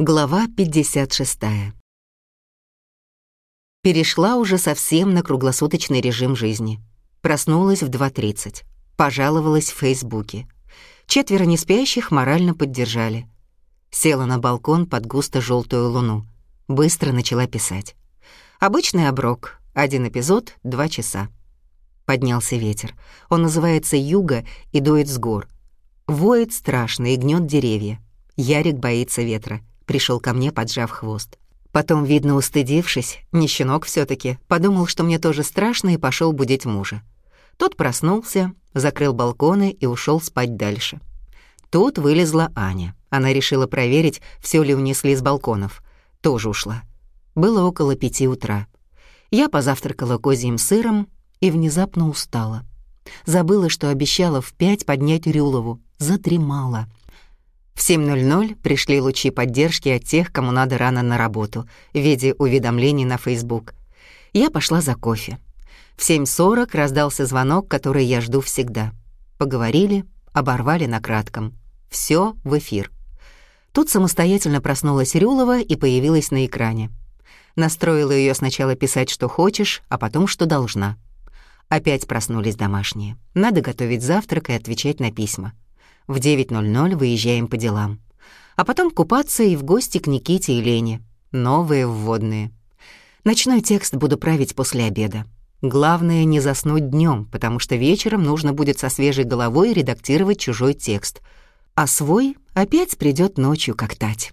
Глава 56. Перешла уже совсем на круглосуточный режим жизни. Проснулась в 2.30. Пожаловалась в Фейсбуке. Четверо неспящих морально поддержали. Села на балкон под густо желтую луну. Быстро начала писать. Обычный оброк. Один эпизод — два часа. Поднялся ветер. Он называется «Юга» и дует с гор. Воет страшно и гнет деревья. Ярик боится ветра пришел ко мне, поджав хвост. Потом, видно, устыдившись, не щенок все таки подумал, что мне тоже страшно, и пошел будить мужа. Тот проснулся, закрыл балконы и ушел спать дальше. Тут вылезла Аня. Она решила проверить, все ли унесли с балконов. Тоже ушла. Было около пяти утра. Я позавтракала козьим сыром и внезапно устала. Забыла, что обещала в пять поднять Рюлову. Задремала. В 7.00 пришли лучи поддержки от тех, кому надо рано на работу, в виде уведомлений на Facebook. Я пошла за кофе. В 7.40 раздался звонок, который я жду всегда. Поговорили, оборвали на кратком. Все в эфир. Тут самостоятельно проснулась Рюлова и появилась на экране. Настроила ее сначала писать, что хочешь, а потом, что должна. Опять проснулись домашние. Надо готовить завтрак и отвечать на письма. В 9.00 выезжаем по делам. А потом купаться и в гости к Никите и Лене. Новые вводные. Ночной текст буду править после обеда. Главное не заснуть днем, потому что вечером нужно будет со свежей головой редактировать чужой текст. А свой опять придет ночью как тать.